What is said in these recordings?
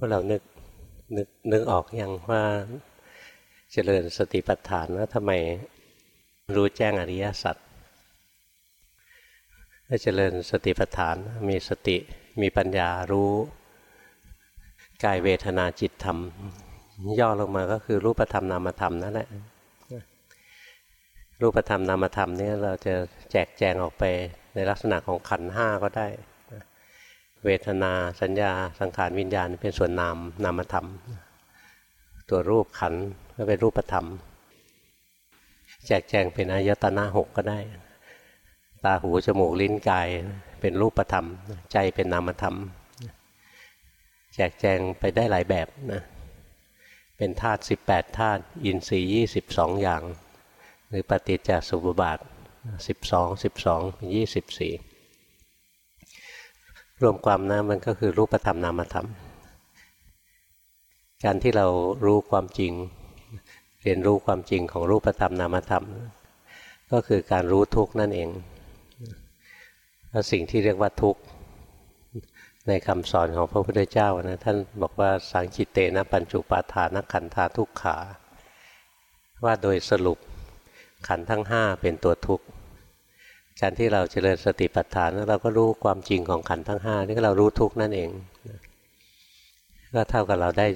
พวกเรานึกนึกนึกออกอยังว่าเจริญสติปัฏฐานว่าทำไมรู้แจ้งอริยสัจถ้าเจริญสติปัฏฐานมีสติมีปัญญารู้กายเวทนาจิตธรรม ย่อลงมาก็คือรูปธรรมนามธรรมนั่นแหละรูปธรรมนามธรรมนี่เราจะแจกแจงออกไปในลักษณะของขันห้าก็ได้ เวทนาสัญญาสังขารวิญญาณเป็นส่วนนามนามธรรม ตัวรูปขันก็เป็นรูปธรรม แจกแจงเป็นอายตนะหกก็ได้ ตาหูจมูกลิ้นกายเป็นรูปธรรม ใจเป็นนามธรรม แจกแจงไปได้หลายแบบนะเป็นธาตุสิบแปดธาตุอินทรีย์ยี่สิบสองอย่าง หรือปฏิจจสมุปบาทสิบสองสิบสองยี่สิบสี่ รวมความนะมันก็คือรูปธรรมนามธรรม การที่เรารู้ความจริง เรียนรู้ความจริงของรูปธรรมนามธรรม ก็คือการรู้ทุกข์นั่นเองแล้วสิ่งที่เรียกว่าทุกข์ในคำสอนของพระพุทธเจ้านะท่านบอกว่าสังจิตเตนะปัญจุปาทานขันธาทุกขา ว่าโดยสรุปขันทั้งห้าเป็นตัวทุกข์ การที่เราเจริญสติปัฏฐานแล้วเราก็รู้ความจริงของขันทั้งห้านี่ก็เรารู้ทุกนั่นเองก็เท่ากับเราได้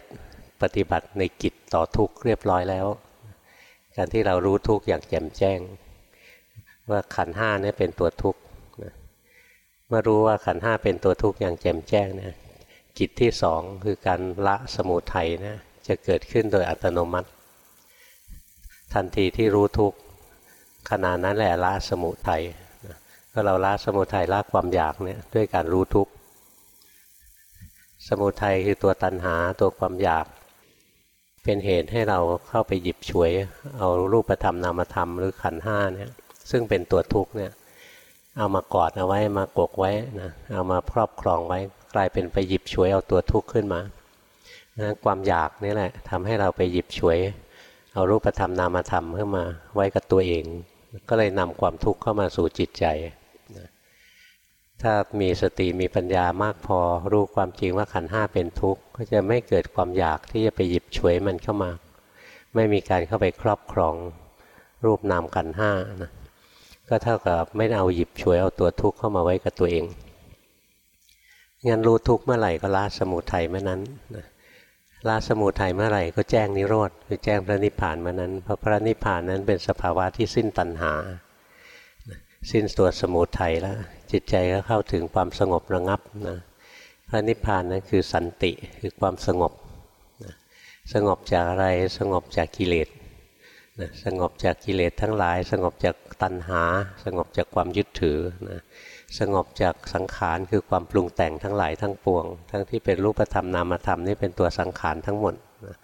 ปฏิบัติในกิจต่อทุกเรียบร้อยแล้ว การที่เรารู้ทุกอย่างแจ่มแจ้ง ว่าขันห้านี่เป็นตัวทุกข์เมื่อรู้ว่าขันห้าเป็นตัวทุกข์อย่างแจ่มแจ้งเนี่ยกิจที่สองคือการละสมุทัยนะจะเกิดขึ้นโดยอัตโนมัติ ทันทีที่รู้ทุกขณะนั้นแหละละสมุทัย ก็เราละสมุทัยละความอยากเนี่ยด้วยการรู้ทุกข์สมุทัยคือตัวตัณหาตัวความอยาก เป็นเหตุให้เราเข้าไปหยิบฉวย เอารูปธรรมนามธรรมหรือขันห้าเนี่ยซึ่งเป็นตัวทุกข์เนี่ยเอามากอดเอาไว้มากกไว้นะเอามาครอบครองไว้ กลายเป็นไปหยิบฉวยเอาตัวทุกข์ขึ้นมานะความอยากนี่แหละทำให้เราไปหยิบฉวย เอารูปธรรมนามธรรมขึ้นมาไว้กับตัวเอง ก็เลยนำความทุกข์เข้ามาสู่จิตใจ ถ้ามีสติมีปัญญามากพอรู้ความจริงว่าขันห้าเป็นทุกข์ ก็จะไม่เกิดความอยากที่จะไปหยิบฉวยมันเข้ามา ไม่มีการเข้าไปครอบครองรูปนามขันห้านะก็เท่ากับไม่เอาหยิบฉวยเอาตัวทุกข์เข้ามาไว้กับตัวเองงั้นรู้ทุกข์เมื่อไหร่ก็ละสมุทัยเมื่อนั้นละสมุทัยเมื่อไหร่ก็แจ้งนิโรธคือแจ้งพระนิพพานเมื่อนั้นเพราะพระนิพพานนั้นเป็นสภาวะที่สิ้นตัณหา สิ้นตัวสมุทัยแล้ว จิตใจก็เข้าถึงความสงบระงับนะพระนิพพานนั้นคือสันติคือความสงบนะสงบจากอะไรสงบจากกิเลสนะสงบจากกิเลสทั้งหลาย สงบจากตัณหา สงบจากความยึดถือนะสงบจากสังขารคือความปรุงแต่งทั้งหลายทั้งปวง ทั้งที่เป็นรูปธรรมนามธรรมนี่เป็นตัวสังขารทั้งหมดนะ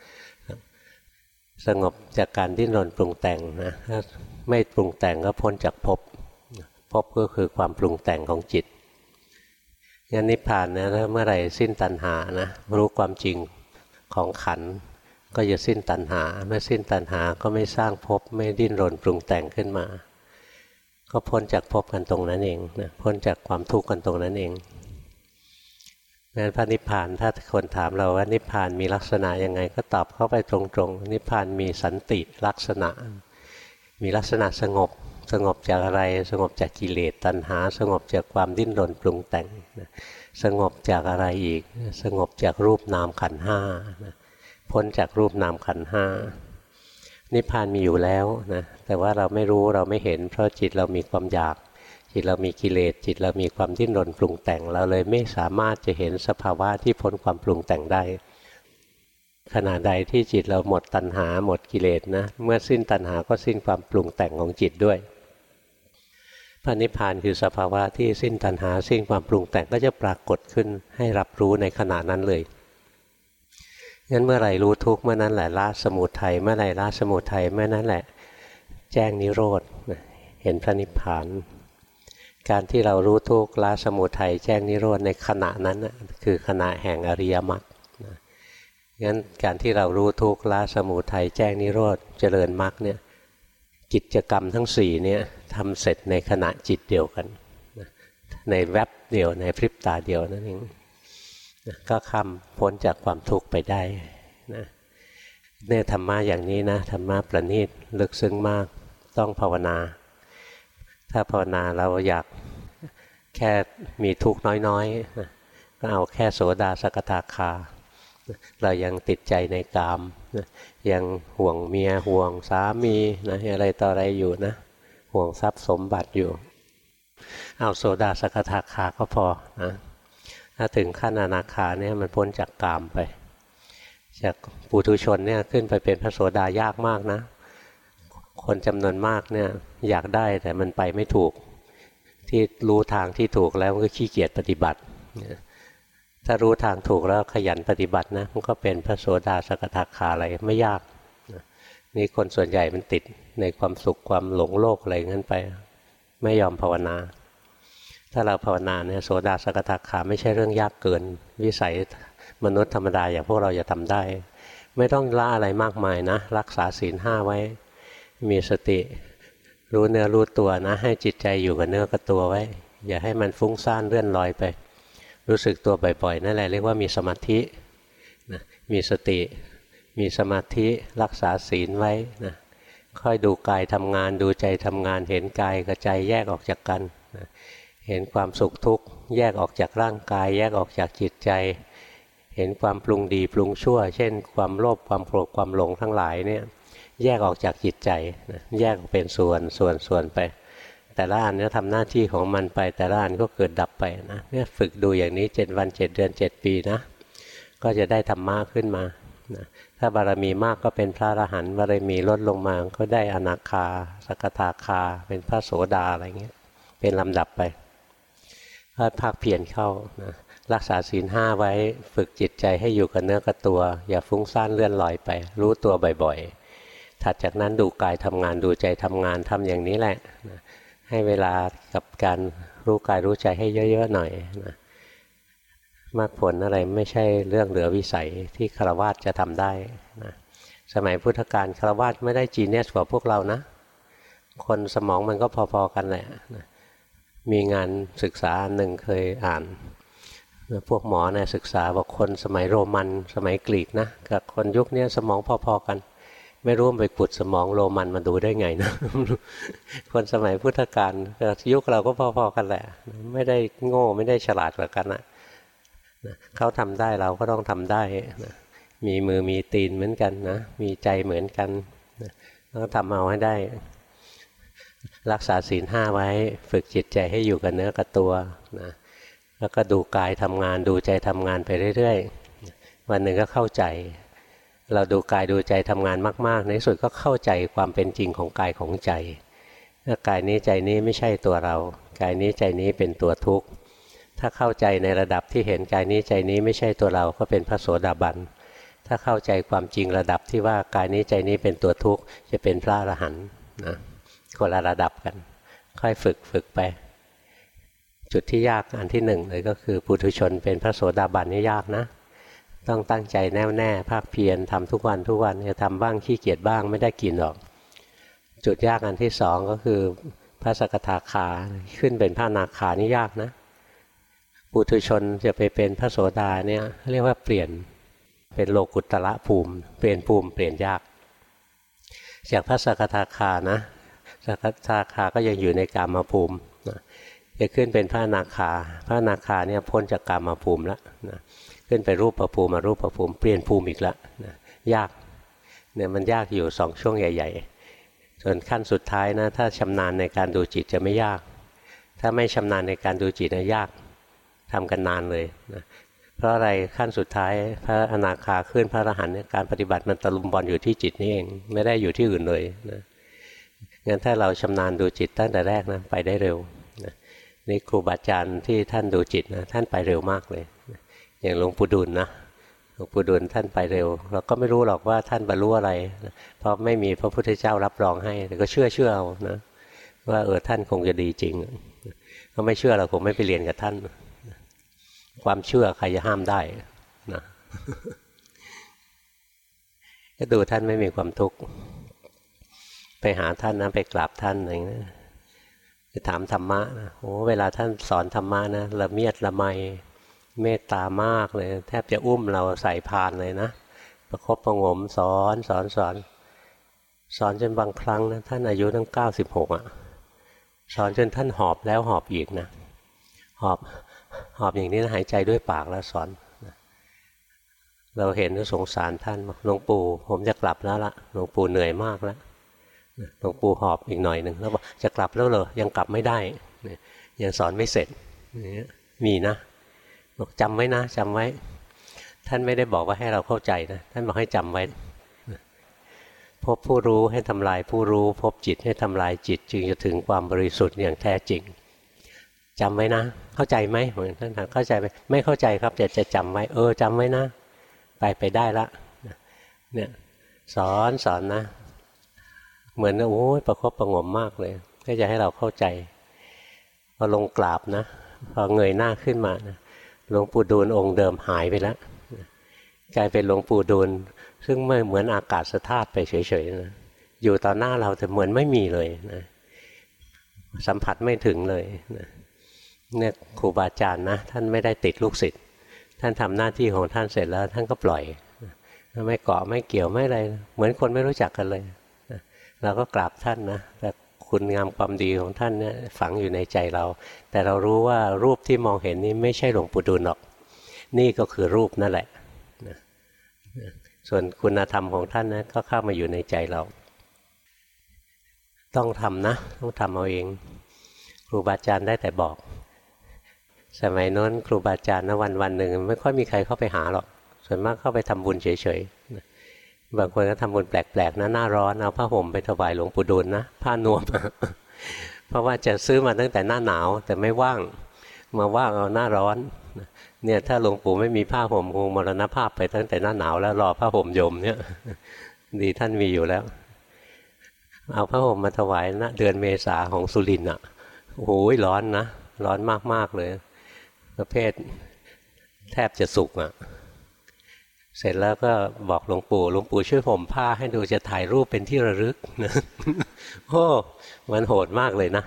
สงบจากการดิ้นรนปรุงแต่งนะไม่ปรุงแต่งก็พ้นจากภพ ภพก็คือความปรุงแต่งของจิตงั้นนิพพานนะถ้าเมื่อไหร่สิ้นตัณหานะรู้ความจริงของขันก็จะสิ้นตัณหา เมื่อสิ้นตัณหาก็ไม่สร้างภพไม่ดิ้นรนปรุงแต่งขึ้นมา ก็พ้นจากภพกันตรงนั้นเองนะพ้นจากความทุกข์กันตรงนั้นเองงั้นพระนิพพานถ้าคนถามเราว่านิพพานมีลักษณะยังไง ก็ตอบเข้าไปตรงๆ นิพพานมีสันติลักษณะ มีลักษณะสงบ สงบจากอะไร สงบจากกิเลสตัณหา สงบจากความดิ้นรนปรุงแต่ง สงบจากอะไรอีก สงบจากรูปนามขันห้าพ้นจากรูปนามขันห้านิพพานมีอยู่แล้วนะแต่ว่าเราไม่รู้เราไม่เห็น เพราะจิตเรามีความอยาก จิตเรามีกิเลสจิตเรามีความดิ้นรนปรุงแต่ง เราเลยไม่สามารถจะเห็นสภาวะที่พ้นความปรุงแต่งได้ขณะใดที่จิตเราหมดตัณหาหมดกิเลสนะ เมื่อสิ้นตัณหาก็สิ้นความปรุงแต่งของจิตด้วย พระนิพพานคือสภาวะที่สิ้นตัณหาสิ้นความปรุงแต่งก็จะปรากฏขึ้นให้รับรู้ในขณะนั้นเลยงั้นเมื่อไหร่รู้ทุกเมื่อนั้นแหละละสมุทัยเมื่อไหร่ละสมุทัยเมื่อนั้นแหละ แจ้งนิโรธเห็นพระนิพพาน การที่เรารู้ทุกละสมุทัยแจ้งนิโรธในขณะนั้นคือขณะแห่งอริยมรรคงั้นการที่เรารู้ทุกละสมุทัยแจ้งนิโรธเจริญมรรคเนี่ย กิจกรรมทั้งสี่เนี่ยทำเสร็จในขณะจิตเดียวกัน ในแวบเดียวในพริบตาเดียวนั่นเองก็ข้ามพ้นจากความทุกข์ไปได้นะเนี่ยธรรมะอย่างนี้นะธรรมะประณีตลึกซึ้งมากต้องภาวนา ถ้าภาวนาเราอยากแค่มีทุกข์น้อยๆก็เอาแค่โสดาสกทาคา เรายังติดใจในกามยังห่วงเมียห่วงสามีนะอะไรต่ออะไรอยู่นะ ห่วงทรัพย์สมบัติอยู่ เอาโสดาสกทาคาก็พอนะถ้าถึงขั้นอนาคาเนี่ยมันพ้นจากกามไป จากปุถุชนเนี่ยขึ้นไปเป็นพระโสดายากมากนะ คนจำนวนมากเนี่ยอยากได้แต่มันไปไม่ถูก ที่รู้ทางที่ถูกแล้วก็ขี้เกียจปฏิบัติ ถ้ารู้ทางถูกแล้วขยันปฏิบัตินะมันก็เป็นพระโสดาสกทาคาอะไรไม่ยากนี่คนส่วนใหญ่มันติดในความสุขความหลงโลกอะไรงั้นไป ไม่ยอมภาวนา ถ้าเราภาวนาเนี่ยโสดาสกทาคาไม่ใช่เรื่องยากเกิน วิสัยมนุษย์ธรรมดาอย่างพวกเราจะทำได้ ไม่ต้องละอะไรมากมายนะ รักษาศีลห้าไว้ มีสติ รู้เนื้อรู้ตัวนะ ให้จิตใจอยู่กับเนื้อกับตัวไว้ อย่าให้มันฟุ้งซ่านเลื่อนลอยไป รู้สึกตัวบ่อยๆนั่นแหละเรียกว่ามีสมาธินะมีสติ มีสมาธิรักษาศีลไว้นะค่อยดูกายทำงานดูใจทำงานเห็นกายกับใจแยกออกจากกันเห็นความสุขทุกข์แยกออกจากร่างกาย แยกออกจากจิตใจ เห็นความปรุงดีปรุงชั่ว เช่น ความโลภความโกรธความหลงทั้งหลายเนี่ยแยกออกจากจิตใจแยกเป็นส่วนส่วนส่วนไป แต่ละอันเนี่ยทำหน้าที่ของมันไปแต่ละอันก็เกิดดับไปนะเนี่ยฝึกดูอย่างนี้เจ็ดวันเจ็ดเดือนเจ็ดปีนะ ก็จะได้ธรรมะขึ้นมานะถ้าบารมีมากก็เป็นพระอรหันต์บารมีลดลงมาก็ได้อนาคาสกทาคา เป็นพระโสดาอะไรเงี้ยเป็นลำดับไปก็ภาคเพียรเข้านะรักษาศีลห้าไว้ฝึกจิตใจให้อยู่กับเนื้อกับตัว อย่าฟุ้งซ่านเลื่อนลอยไป รู้ตัวบ่อยๆ ถัดจากนั้นดูกายทำงานดูใจทำงานทำอย่างนี้แหละนะ ให้เวลากับการรู้กายรู้ใจให้เยอะ ๆ หน่อยนะมรรคผลอะไรไม่ใช่เรื่องเหลือวิสัยที่คารวาสจะทำได้นะสมัยพุทธกาลคารวาสไม่ได้จีเนสกว่าพวกเรานะ คนสมองมันก็พอๆกันแหละนะมีงานศึกษาหนึ่งเคยอ่านพวกหมอเนี่ยศึกษาบอกคนสมัยโรมันสมัยกรีกนะกับคนยุคนี้สมองพอๆกัน ไม่รู้ไปขุดสมองโรมันมาดูได้ไงนะ คนสมัยพุทธกาลยุคเราก็พอๆกันแหละ ไม่ได้โง่ไม่ได้ฉลาดกว่ากันนะเขาทำได้เราก็ต้องทำได้นะมีมือมีตีนเหมือนกันนะ มีใจเหมือนกันนะต้องทำเอาให้ได้ รักษาศีลห้าไว้ ฝึกจิตใจให้อยู่กับเนื้อกับตัวนะแล้วก็ดูกายทำงานดูใจทำงานไปเรื่อยๆ วันหนึ่งก็เข้าใจ เราดูกายดูใจทำงานมากๆ ในสุดก็เข้าใจความเป็นจริงของกายของใจกายนี้ใจนี้ไม่ใช่ตัวเรา กายนี้ใจนี้เป็นตัวทุกข์ ถ้าเข้าใจในระดับที่เห็นกายนี้ใจนี้ไม่ใช่ตัวเราก็เป็นพระโสดาบัน ถ้าเข้าใจความจริงระดับที่ว่ากายนี้ใจนี้เป็นตัวทุกข์จะเป็นพระอรหันต์นะคนละระดับกัน ค่อยฝึกฝึกไป จุดที่ยากอันที่หนึ่งเลยก็คือปุถุชนเป็นพระโสดาบันนี่ยากนะ ต้องตั้งใจแน่วแน่ภาคเพียรทำทุกวันทุกวันจะทำบ้างขี้เกียจบ้างไม่ได้กินหรอก จุดยากอันที่สองก็คือพระสกทาคาขึ้นเป็นพระนาคานี่ยากนะปุถุชนจะไปเป็นพระโสดาเนี่ยเรียกว่าเปลี่ยนเป็นโลกุตระภูมิ เปลี่ยนภูมิเปลี่ยนยาก จากพระสกทาคานะสกทาคาก็ยังอยู่ในกามาภูมิจะขึ้นเป็นพระนาคา พระนาคาเนี่ยพ้นจากกามาภูมิแล้วนะ ขึ้นไปรูปประภูมิมารูปประภูมิเปลี่ยนภูมิอีกแล้วนะยากเนี่ยมันยากอยู่สองช่วงใหญ่ ๆ ส่วนขั้นสุดท้ายนะถ้าชำนาญในการดูจิตจะไม่ยาก ถ้าไม่ชำนาญในการดูจิตนะยากทำกันนานเลยนะเพราะอะไรขั้นสุดท้ายพระอนาคาขึ้นพระอรหันต์การปฏิบัติมันตะลุมบอลอยู่ที่จิตนี่เอง ไม่ได้อยู่ที่อื่นเลยนะงั้นถ้าเราชำนาญดูจิตตั้งแต่แรกนะไปได้เร็วนะนี่ครูบาอาจารย์ที่ท่านดูจิตนะท่านไปเร็วมากเลย อย่างหลวงปู่ดุลนะหลวงปู่ดุลท่านไปเร็ว เราก็ไม่รู้หรอกว่าท่านบรรลุอะไร เพราะไม่มีพระพุทธเจ้ารับรองให้ แต่ก็เชื่อเชื่อเอานะว่าเออท่านคงจะดีจริงเขาไม่เชื่อเราคงไม่ไปเรียนกับท่าน ความเชื่อใครจะห้ามได้นะก็ดูท่านไม่มีความทุกข์ไปหาท่านนะไปกราบท่านอะไรนะไปถามธรรมะนะโอ้เวลาท่านสอนธรรมะนะละเมียดละไม เมตตามากเลย แทบจะอุ้มเราใส่พานเลยนะ ประคบประงมสอนสอนสอน สอนจนบางครั้งนะท่านอายุตั้งเก้าสิบหกอะ สอนจนท่านหอบแล้วหอบอีกนะ หอบหอบอย่างนี้นะหายใจด้วยปากแล้วสอน เราเห็นก็สงสารท่านหลวงปู่ ผมจะกลับแล้วละหลวงปู่เหนื่อยมากแล้วหลวงปู่หอบอีกหน่อยหนึ่งแล้วบอกจะกลับแล้วเหรอยังกลับไม่ได้ยังสอนไม่เสร็จมีนะ บอกจำไว้นะจำไว้ ท่านไม่ได้บอกว่าให้เราเข้าใจนะท่านบอกให้จำไว้ พบผู้รู้ให้ทำลายผู้รู้ พบจิตให้ทำลายจิต จึงจะถึงความบริสุทธิ์อย่างแท้จริงจำไว้นะ เข้าใจไหมเหมือนท่านถามเข้าใจไหมไม่เข้าใจครับจะจะจำไว้ เออจำไว้นะ ไปไปได้ละเนี่ยสอนสอนนะ เหมือนโอ้ยประคบประงมมากเลย ก็จะให้เราเข้าใจพอลงกราบนะพอเงยหน้าขึ้นมานะ หลวงปู่ดูลองค์เดิมหายไปแล้วกลายเป็นหลวงปู่ดูลซึ่งไม่เหมือนอากาศธาตุไปเฉยๆนะอยู่ต่อหน้าเราแต่เหมือนไม่มีเลยนะสัมผัสไม่ถึงเลยนะเนี่ยครูบาอาจารย์นะท่านไม่ได้ติดลูกศิษย์ท่านทำหน้าที่ของท่านเสร็จแล้ว ท่านก็ปล่อย ไม่เกาะไม่เกี่ยวไม่อะไร เหมือนคนไม่รู้จักกันเลยเราก็กราบท่านนะแต่ คุณงามความดีของท่านเนี่ยฝังอยู่ในใจเรา แต่เรารู้ว่ารูปที่มองเห็นนี้ไม่ใช่หลวงปู่ดูลหรอก นี่ก็คือรูปนั่นแหละส่วนคุณธรรมของท่านนะก็เข้ามาอยู่ในใจเรา ต้องทำนะ ต้องทำเอาเองครูบาอาจารย์ได้แต่บอก สมัยโน้นครูบาอาจารย์นะวันวันหนึ่งไม่ค่อยมีใครเข้าไปหาหรอก ส่วนมากเข้าไปทำบุญเฉยๆ บางคนก็ทำบุญแปลกๆนะหน้าร้อนเอาผ้าห่มไปถวายหลวงปู่ดูลนะผ้านวม เพราะว่าจะซื้อมาตั้งแต่หน้าหนาว แต่ไม่ว่างมาว่างเอาหน้าร้อนเนี่ยถ้าหลวงปู่ไม่มีผ้าห่มคงมรณภาพไปตั้งแต่หน้าหนาวแล้วรอผ้าห่มโยมเนี่ย ดีท่านมีอยู่แล้ว เอาผ้าห่มมาถวายนะเดือนเมษาของสุรินทร์อะโอ้โหร้อนนะ ร้อนมากๆเลย ประเภทแทบจะสุกอะ เสร็จแล้วก็บอกหลวงปู่หลวงปู่ช่วยผมผ้าให้ดูจะถ่ายรูปเป็นที่ระลึกนะโอ้มันโหดมากเลยนะ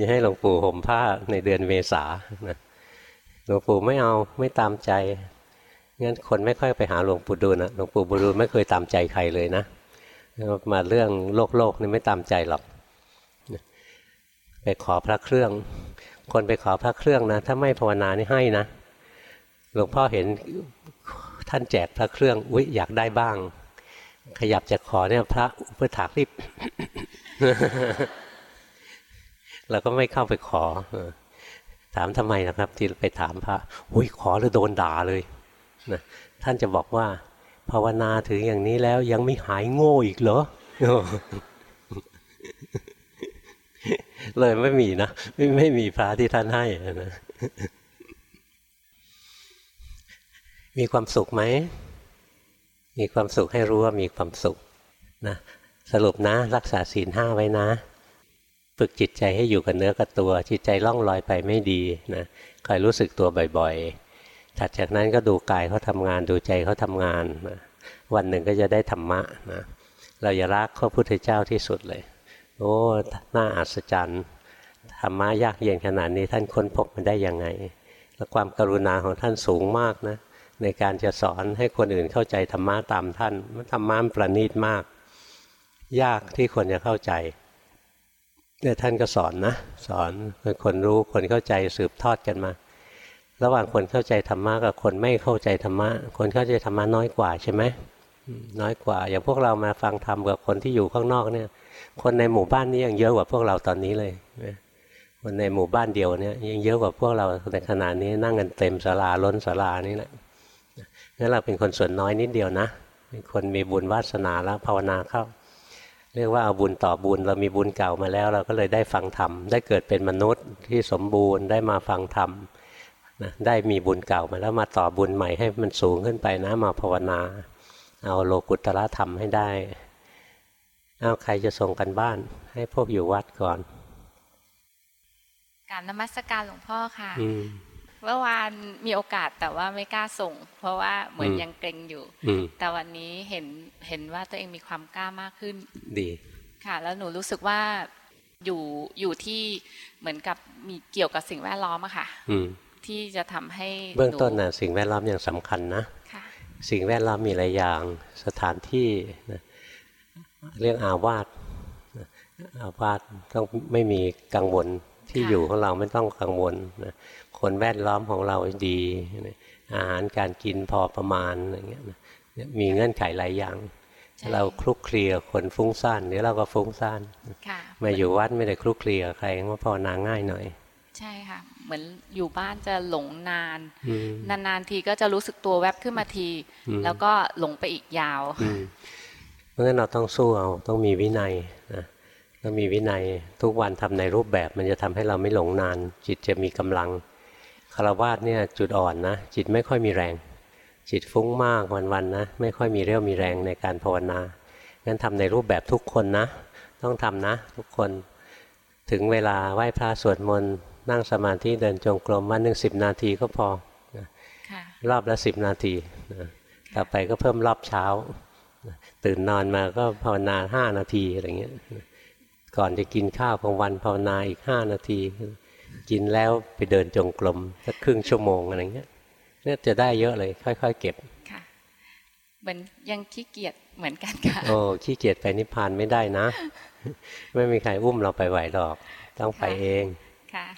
จะให้หลวงปู่ห่มผ้าในเดือนเมษานะหลวงปู่ไม่เอาไม่ตามใจงั้นคนไม่ค่อยไปหาหลวงปู่ดูลนะหลวงปู่บุรุษไม่เคยตามใจใครเลยนะมาเรื่องโลกโลกนี่ไม่ตามใจหรอกไปขอพระเครื่อง คนไปขอพระเครื่องนะ ถ้าไม่ภาวนานี่ให้นะหลวงพ่อเห็น ท่านแจกพระเครื่องอุ้ยอยากได้บ้าง ขยับจะขอเนี่ยพระอุปถากรีบเราก็ไม่เข้าไปขอถามทำไมนะครับ ที่ไปถามพระอุ้ยขอแล้วโดนด่าเลยนะท่านจะบอกว่า ภาวนาถึงอย่างนี้แล้วยังไม่หายโง่อีกเหรอเลยไม่มีนะไม่ไม่มีพระที่ท่านให้นะ มีความสุขไหม มีความสุขให้รู้ว่ามีความสุขนะสรุปนะ รักษาศีลห้าไว้นะ ฝึกจิตใจให้อยู่กับเนื้อกับตัว จิตใจล่องลอยไปไม่ดีนะคอยรู้สึกตัวบ่อยๆ ถัดจากนั้นก็ดูกายเขาทำงานดูใจเขาทำงานนะวันหนึ่งก็จะได้ธรรมะนะเราอย่ารักข้าพุทธเจ้าที่สุดเลย โอ้น่าอัศจรรย์ธรรมะยากเย็นขนาดนี้ท่านค้นพบมันได้ยังไง และความกรุณาของท่านสูงมากนะ ในการจะสอนให้คนอื่นเข้าใจธรรมะตามท่านมันธรรมะมันประณีตมาก ยากที่คนจะเข้าใจเนี่ยท่านก็สอนนะ สอนเป็นคนรู้คนเข้าใจสืบทอดกันมา ระหว่างคนเข้าใจธรรมะกับคนไม่เข้าใจธรรมะคนเข้าใจธรรมะน้อยกว่าใช่ไหมน้อยกว่า อย่างพวกเรามาฟังธรรมกับคนที่อยู่ข้างนอกเนี่ย คนในหมู่บ้านนี้ยังเยอะกว่าพวกเราตอนนี้เลยคนในหมู่บ้านเดียวเนี่ยยังเยอะกว่าพวกเราในขณะนี้นั่งกันเต็มศาลาล้นศาลานี่แหละ นั่นเราเป็นคนส่วนน้อยนิดเดียวนะเป็นคนมีบุญวาสนาแล้วภาวนาเข้า เรียกว่าเอาบุญต่อบุญเรามีบุญเก่ามาแล้ว เราก็เลยได้ฟังธรรมได้เกิดเป็นมนุษย์ที่สมบูรณ์ได้มาฟังธรรมนะได้มีบุญเก่ามาแล้วมาต่อบุญใหม่ให้มันสูงขึ้นไปนะมาภาวนา เอาโลกุตละธรรมให้ได้เอาใครจะส่งกันบ้าน ให้พวกอยู่วัดก่อนการนมัสการหลวงพ่อค่ะ เมื่อวานมีโอกาสแต่ว่าไม่กล้าส่ง เพราะว่าเหมือนยังเกรงอยู่ แต่วันนี้เห็นเห็นว่าตัวเองมีความกล้ามากขึ้น ดี ค่ะ แล้วหนูรู้สึกว่าอยู่อยู่ที่เหมือนกับมีเกี่ยวกับสิ่งแวดล้อมอะค่ะที่จะทำให้เบื้องต้นนะสิ่งแวดล้อมยังสำคัญนะสิ่งแวดล้อมมีหลายอย่างสถานที่นะเรื่องอาวาสอาวาสต้องไม่มีกังวลที่อยู่ของเราไม่ต้องกังวลนะ คนแวดล้อมของเราดี อาหารการกินพอประมาณอะไรเงี้ยมีเงื่อนไขหลายอย่างเราคลุกคลีกับคนฟุ้งซ่านเดี๋ยวเราก็ฟุ้งซ่านมาอยู่วัดไม่ได้คลุกคลีกับใครก็พอนาง่ายหน่อย ใช่ค่ะ เหมือนอยู่บ้านจะหลงนาน นานๆทีก็จะรู้สึกตัวแวบขึ้นมาที แล้วก็หลงไปอีกยาวเพราะฉะนั้นเราต้องสู้เอาต้องมีวินัยนะต้องมีวินัยทุกวันทำในรูปแบบมันจะทำให้เราไม่หลงนาน จิตจะมีกำลัง คารวาสเนี่ยจุดอ่อนนะจิตไม่ค่อยมีแรง จิตฟุ้งมากวันๆนะไม่ค่อยมีเรี่ยวมีแรงในการภาวนางั้นทำในรูปแบบทุกคนนะ ต้องทำนะ ทุกคนถึงเวลาไหว้พระสวดมนต์นั่งสมาธิเดินจงกรมวันหนึ่งสิบนาทีก็พอรอบละสิบนาทีต่อไปก็เพิ่มรอบเช้า ตื่นนอนมาก็ภาวนาห้านาทีอะไรเงี้ยก่อนจะกินข้าวของวันภาวนาอีกห้านาที กินแล้วไปเดินจงกรมสักครึ่งชั่วโมงอะไรเงี้ยเนี่ยจะได้เยอะเลย ค่อย ๆ เก็บค่ะเหมือนยังขี้เกียจเหมือนกันค่ะโอ้ขี้เกียจไปนิพพานไม่ได้นะ ไม่มีใครอุ้มเราไปไหวหรอก ต้องไปเองค่ะ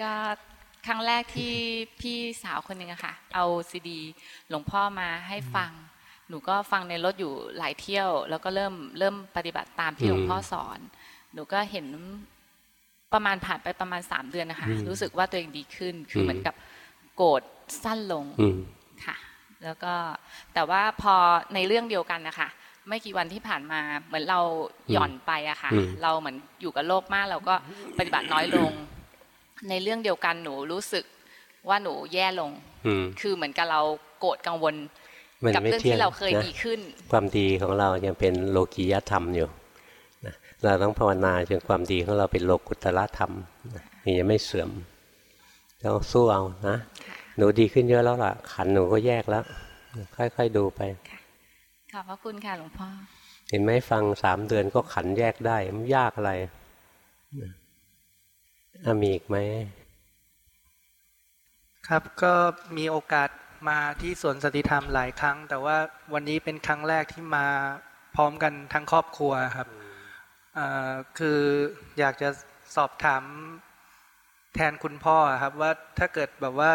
ก็ครั้งแรกที่พี่สาวคนหนึ่งอะค่ะ เอาซีดี หลวงพ่อมาให้ฟัง หนูก็ฟังในรถอยู่หลายเที่ยว แล้วก็เริ่มเริ่มปฏิบัติตามที่หลวงพ่อสอน หนูก็เห็น ประมาณผ่านไปประมาณสามเดือนนะคะรู้สึกว่าตัวเองดีขึ้น คือเหมือนกับโกรธสั้นลงค่ะ แล้วก็แต่ว่าพอในเรื่องเดียวกันนะคะไม่กี่วันที่ผ่านมาเหมือนเราหย่อนไปอะค่ะ เราเหมือนอยู่กับโลกมาก เราก็ปฏิบัติน้อยลง ในเรื่องเดียวกันหนูรู้สึกว่าหนูแย่ลงคือเหมือนกับเราโกรธกังวล กับเรื่องที่เราเคยดีขึ้น ความดีของเรายังเป็นโลกียธรรมอยู่ เราต้องภาวนาจนความดีของเราเป็นโลกุตละธรรมนี่ยังไม่เสื่อมต้องสู้เอานะหนูดีขึ้นเยอะแล้วล่ะ ขันหนูก็แยกแล้ว ค่อยๆดูไปขอบพระคุณค่ะหลวงพ่อเห็นไหมฟังสามเดือนก็ขันแยกได้มันยากอะไรมีอีกไหมครับก็มีโอกาสมาที่สวนสติธรรมหลายครั้ง แต่ว่าวันนี้เป็นครั้งแรกที่มาพร้อมกันทั้งครอบครัวครับ คืออยากจะสอบถามแทนคุณพ่อครับว่าถ้าเกิดแบบว่า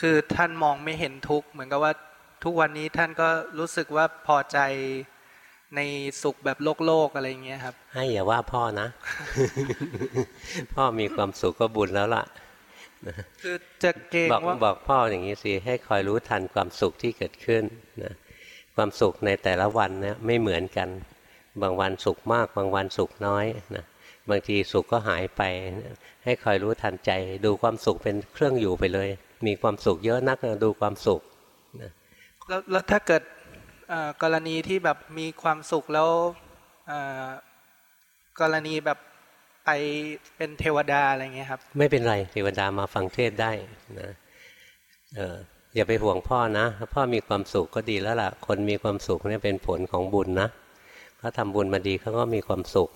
คือท่านมองไม่เห็นทุกข์เหมือนกับว่าทุกวันนี้ท่านก็รู้สึกว่าพอใจในสุขแบบโลกโลกอะไรเงี้ยครับ ให้อย่าว่าพ่อนะ พ่อมีความสุขก็บุญแล้วล่ะคือจะเก่งบอกบอกพ่ออย่างนี้สิให้คอยรู้ทันความสุขที่เกิดขึ้นนะความสุขในแต่ละวันเนี่ยไม่เหมือนกัน บางวันสุขมาก บางวันสุขน้อยนะบางทีสุขก็หายไป ให้คอยรู้ทันใจ ดูความสุขเป็นเครื่องอยู่ไปเลย มีความสุขเยอะนักดูความสุขนะแล้วถ้าเกิดกรณีที่แบบมีความสุขแล้วกรณีแบบไปเป็นเทวดาอะไรเงี้ยครับ ไม่เป็นไรเทวดามาฟังเทศได้นะเอออย่าไปห่วงพ่อนะ พ่อมีความสุขก็ดีแล้วล่ะ คนมีความสุขเนี่ยเป็นผลของบุญนะ เขาทำบุญมาดีเขาก็มีความสุข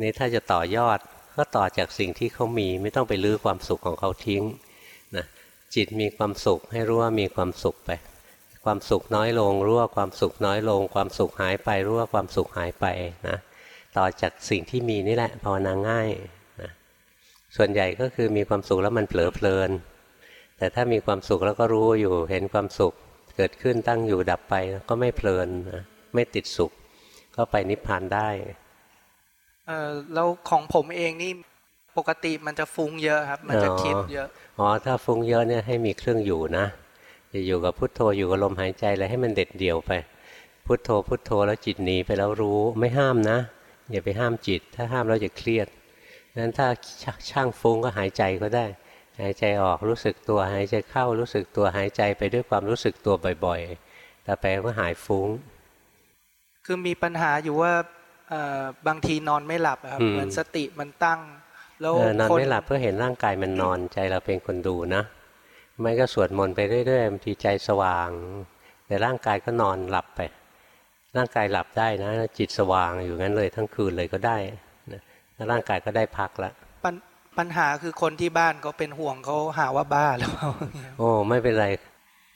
นี่ถ้าจะต่อยอดก็ต่อจากสิ่งที่เขามีไม่ต้องไปลื้อความสุขของเขาทิ้งนะจิตมีความสุขให้รู้ว่ามีความสุขไป ความสุขน้อยลงรู้ว่าความสุขน้อยลง ความสุขหายไปรู้ว่าความสุขหายไปนะต่อจากสิ่งที่มีนี่แหละภาวนาง่ายนะส่วนใหญ่ก็คือมีความสุขแล้วมันเผลอเพลิน แต่ถ้ามีความสุขแล้วก็รู้อยู่เห็นความสุขเกิดขึ้นตั้งอยู่ดับไปก็ไม่เพลินนะไม่ติดสุข ก็ไปนิพพานได้เออแล้วของผมเองนี่ปกติมันจะฟุ้งเยอะครับ มันจะคิดเยอะอ๋อถ้าฟุ้งเยอะเนี่ยให้มีเครื่องอยู่นะจะอยู่กับพุทโธอยู่กับลมหายใจอะไรให้มันเด็ดเดี่ยวไป พุทโธพุทโธแล้วจิตหนีไปแล้วรู้ไม่ห้ามนะอย่าไปห้ามจิต ถ้าห้ามเราจะเครียดนั้นถ้าช่างฟุ้งก็หายใจก็ได้ หายใจออกรู้สึกตัวหายใจเข้ารู้สึกตัวหายใจไปด้วยความรู้สึกตัวบ่อยๆแต่ไปก็หายฟุ้ง คือมีปัญหาอยู่ว่าบางทีนอนไม่หลับครับเหมือนสติมันตั้ง แล้วนอนไม่หลับเพื่อเห็นร่างกายมันนอนใจเราเป็นคนดูนะไม่ก็สวดมนต์ไปเรื่อยๆบางทีใจสว่าง แต่ร่างกายก็นอนหลับไป ร่างกายหลับได้นะ จิตสว่างอยู่งั้นเลยทั้งคืนเลยก็ได้นะร่างกายก็ได้พักละปัญปปัญหาคือคนที่บ้านเขาเป็นห่วงเขาหาว่าบ้าหรือเปล่าโอ้ไม่เป็นไร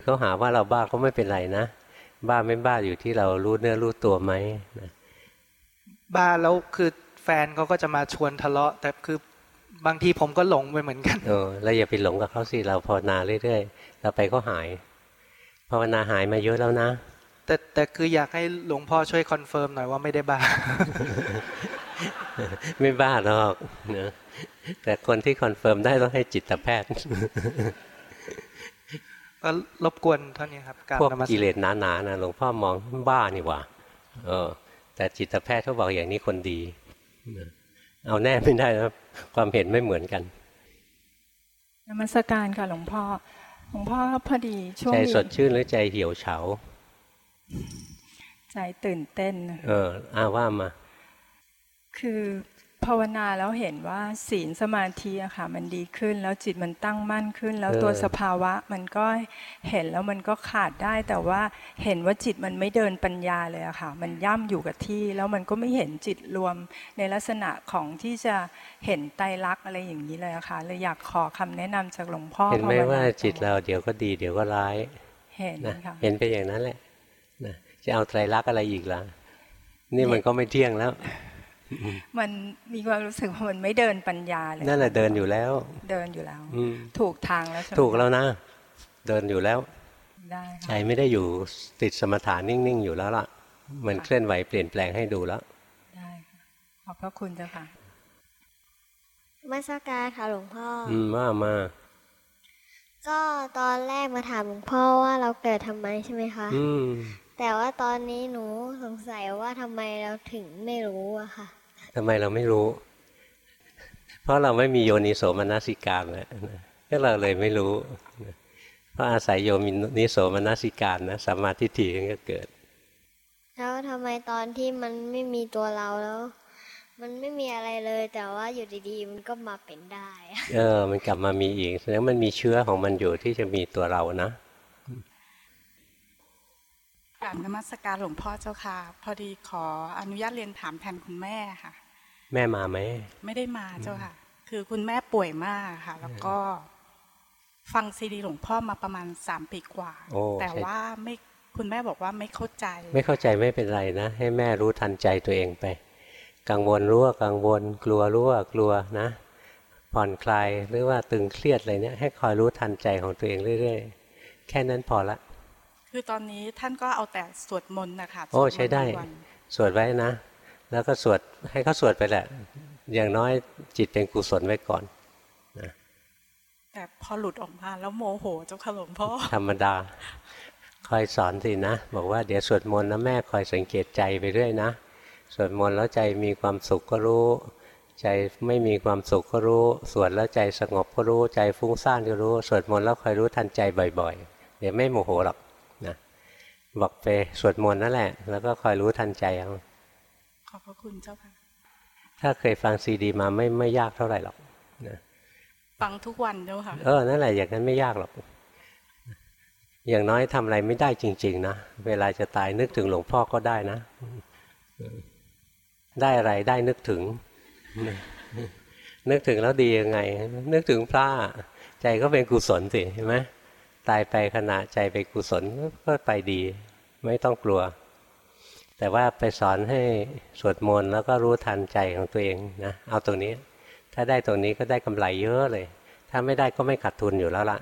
เขาหาว่าเราบ้าก็ไม่เป็นไรนะ บ้าไม่บ้าอยู่ที่เรารู้เนื้อรู้ตัวไหมนะบ้าแล้วคือแฟนเขาก็จะมาชวนทะเลาะ แต่คือบางทีผมก็หลงไปเหมือนกันเออเราอย่าไปหลงกับเขาสิเราภาวนาเรื่อยๆเราไปก็หายภาวนาหายมาเยอะแล้วนะ แต่แต่คืออยากให้หลวงพ่อช่วย confirm หน่อยว่าไม่ได้บ้า ไม่บ้าหรอกนะแต่คนที่ confirm ได้ต้องให้จิตแพทย์ ก็รบกวนเท่านี้ครับการพวกนมัสกิเลสหนาๆนะหลวงพ่อมองบ้านี่หว่าเออ แต่จิตแพทย์เขาบอกอย่างนี้คนดีนะเอาแน่ไม่ได้นะความเห็นไม่เหมือนกันนมัสการค่ะหลวงพ่อหลวงพ่อพอดีช่วงใจนี้สดชื่นหรือใจเหี่ยวเฉา ใจตื่นเต้นนะเอออาว่ามา คือ ภาวนาแล้วเห็นว่าศีลสมาธิอะค่ะ มันดีขึ้นแล้วจิตมันตั้งมั่นขึ้น แล้วเออตัวสภาวะมันก็เห็นแล้วมันก็ขาดได้ แต่ว่าเห็นว่าจิตมันไม่เดินปัญญาเลยอะค่ะ มันย่ำอยู่กับที่ แล้วมันก็ไม่เห็นจิตรวมในลักษณะของที่จะเห็นไตรลักษณ์อะไรอย่างนี้เลยอะค่ะเลยอยากขอคำแนะนำจากหลวงพ่อเห็นไหมภนว่าจิตเราเดี๋ยวก็ดี เดี๋ยวก็ร้าย เห็นนะค่ะเห็นไปอย่างนั้นแหละนะจะเอาไตรลักษณ์อะไรอีกล่ะนี่มันก็ไม่เที่ยงแล้ว มันมีความรู้สึกว่ามันไม่เดินปัญญาเลยนั่นแหละเดินอยู่แล้ว เดินอยู่แล้วอืมถูกทางแล้วใช่ไหมถูกแล้วนะ เดินอยู่แล้วได้ใจค่ะไม่ได้อยู่ติดสมถานนิ่งๆอยู่แล้วล่ะ มันเคลื่อนไหวเปลี่ยนแปลงให้ดูแล้วได้ค่ะขอบพระคุณเจ้าค่ะมาสการค่ะหลวงพ่อออืมว่ามา ก็ตอนแรกมาถามหลวงพ่อว่าเราเกิดทำไมใช่ไหมคะ อืมแต่ว่าตอนนี้หนูสงสัยว่าทำไมเราถึงไม่รู้อะค่ะ ทำไมเราไม่รู้ เพราะเราไม่มีโยนิโสมนสิการเลยก็เราเลยไม่รู้ เพราะอาศัยโยมินิโสมนสิการนะสัมมาทิฏฐิก็เกิด แล้วทำไมตอนที่มันไม่มีตัวเราแล้ว มันไม่มีอะไรเลย แต่ว่าอยู่ดีๆมันก็มาเป็นได้อะเออ มันกลับมามีอีกแสดงว่ามันมีเชื้อของมันอยู่ที่จะมีตัวเรานะกราบนมัสการหลวงพ่อเจ้าค่ะ พอดีขออนุญาตเรียนถามแทนคุณแม่ค่ะ แม่มาไหม ไม่ได้มาเจ้าค่ะ คือคุณแม่ป่วยมากค่ะ แล้วก็ฟังซีดีหลวงพ่อมาประมาณสามปีกว่าโอ้แต่ใช่ว่าไม่คุณแม่บอกว่าไม่เข้าใจ ไม่เข้าใจไม่เป็นไรนะ ให้แม่รู้ทันใจตัวเองไป กังวลรู้ว่ากังวล กลัวรู้ว่ากลัวนะ ผ่อนคลายหรือว่าตึงเครียดอะไรเนี่ยให้คอยรู้ทันใจของตัวเองเรื่อยๆ แค่นั้นพอละ คือตอนนี้ท่านก็เอาแต่สวดมนต์นะคะโอ้สวมนต์ใช้ได้ทุกวันสวดไว้นะ แล้วก็สวดให้เขาสวดไปแหละ อย่างน้อยจิตเป็นกุศลไว้ก่อนแต่พอหลุดออกมาแล้วโมโหเจ้าค่ะหลวงพ่อธรรมดาคอยสอนสินะ บอกว่าเดี๋ยวสวดมนต์นะแม่คอยสังเกตใจไปเรื่อยนะสวดมนต์แล้วใจมีความสุขก็รู้ ใจไม่มีความสุขก็รู้ สวดแล้วใจสงบก็รู้ใจฟุ้งซ่านก็รู้ สวดมนต์แล้วคอยรู้ทันใจบ่อย ๆ เดี๋ยวไม่โมโหหรอกนะบอกไปสวดมนต์นั่นแหละ แล้วก็คอยรู้ทันใจเอา ขอบพระคุณเจ้าค่ะ ถ้าเคยฟังซีดีมาไม่ไม่ยากเท่าไหร่หรอกนะฟังทุกวันเจ้าค่ะ เออ นั่นแหละอย่างนั้นไม่ยากหรอก อย่างน้อยทำอะไรไม่ได้จริง ๆ นะ เวลาจะตายนึกถึงหลวงพ่อก็ได้นะ ได้อะไรได้นึกถึง นึกถึงแล้วดียังไง นึกถึงพระใจก็เป็นกุศลสิเห็นไหมตายไปขณะใจไปกุศลก็ไปดี ไม่ต้องกลัว แต่ว่าไปสอนให้สวดมนต์แล้วก็รู้ทันใจของตัวเองนะเอาตรงนี้ ถ้าได้ตรงนี้ก็ได้กำไรเยอะเลย ถ้าไม่ได้ก็ไม่ขาดทุนอยู่แล้วล่ะ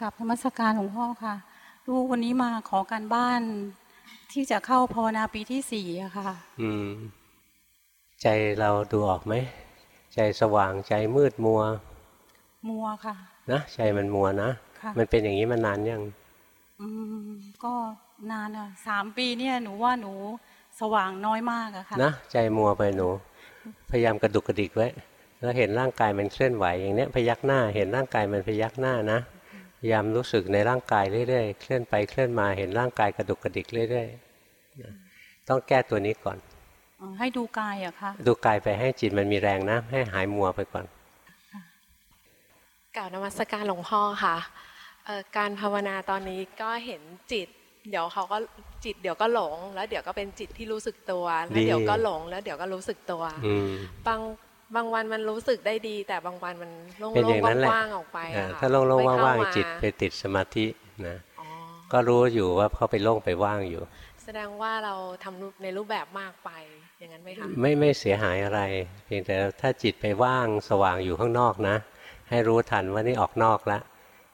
กับนมัสการหลวงพ่อค่ะลูกวันนี้มาขอการบ้านที่จะเข้าภาวนาปีที่สี่อะค่ะ อืม ใจเราดูออกไหม ใจสว่างใจมืดมัว มัวค่ะ นะใจมันมัวนะค่ะมันเป็นอย่างนี้มานานยัง อืม ก็ นานอะสามปีเนี่ยหนูว่าหนูสว่างน้อยมากอะค่ะนะใจมัวไปหนู พยายามกระดุกกระดิกไว้ แล้วเห็นร่างกายมันเคลื่อนไหวอย่างเนี้ยพยักหน้า เห็นร่างกายมันพยักหน้านะ พยายามรู้สึกในร่างกายเรื่อยๆ เคลื่อนไปเคลื่อนมาเห็นร่างกายกระดุกกระดิกเรื่อยๆนะต้องแก้ตัวนี้ก่อนอ๋อให้ดูกายอะค่ะดูกายไปให้จิตมันมีแรงนะ ให้หายมัวไปก่อนกล่าวนมัสการหลวงพ่อค่ะเอ่อการภาวนาตอนนี้ก็เห็นจิต เดี๋ยวเขาก็จิตเดี๋ยวก็หลง แล้วเดี๋ยวก็เป็นจิตที่รู้สึกตัวแล้วดีเดี๋ยวก็หลง แล้วเดี๋ยวก็รู้สึกตัวอืมบางบางวันมันรู้สึกได้ดี แต่บางวันมันโล่งเป็นอย่างนั้นแหละๆว่างๆออกไปอะค่ะถ้าโล่งไม่ๆเข้ว่างมๆจิตไปติดสมาธินะอ๋อก็รู้อยู่ว่าเขาไปโล่งไปว่างอยู่ แสดงว่าเราทำรูปในรูปแบบมากไปอย่างนั้นไหมคะไม่ไม่เสียหายอะไร เพียงแต่ถ้าจิตไปว่างสว่างอยู่ข้างนอกนะ ให้รู้ทันว่านี่ออกนอกแล้วแ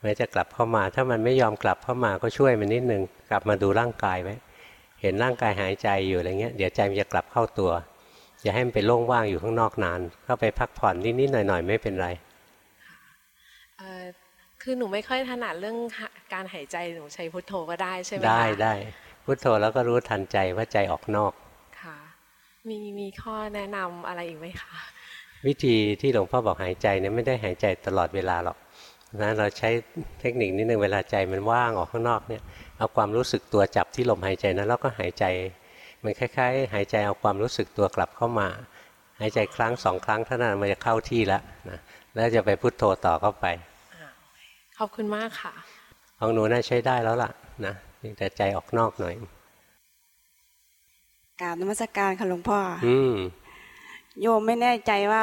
ม้จะกลับเข้ามา ถ้ามันไม่ยอมกลับเข้ามาก็ช่วยมันนิดนึงกลับมาดูร่างกายไว้เห็นร่างกายหายใจอยู่อะไรเงี้ยเดี๋ยวใจมันจะกลับเข้าตัวอย่าให้มันไปโล่งว่างอยู่ข้างนอกนาน เข้าไปพักผ่อนนิดๆหน่อยๆไม่เป็นไรเอ่อคือหนูไม่ค่อยถนัดเรื่องหะการหายใจหนูใช้พุทโธก็ได้ใช่ไหมคะได้ได้พุทโธแล้วก็รู้ทันใจว่าใจออกนอกค่ะมีมีข้อแนะนำอะไรอีกไหมคะวิธีที่หลวงพ่อบอกหายใจเนี่ยไม่ได้หายใจตลอดเวลาหรอก นะเราใช้เทคนิคนิดนึงเวลาใจมันว่างออกข้างนอกเนี่ยเอาความรู้สึกตัวจับที่ลมหายใจนะแล้วก็หายใจ มันคล้ายๆ หายใจเอาความรู้สึกตัวกลับเข้ามา หายใจครั้งสองครั้งเท่านั้นมันจะเข้าที่แล้วนะแล้วจะไปพุทโธต่อเข้าไปขอบคุณมากค่ะของหนูน่าใช้ได้แล้วล่ะนะเพียงแต่ใจออกนอกหน่อยกราบนมัสการค่ะหลวงพ่ออืมโยมไม่แน่ใจว่า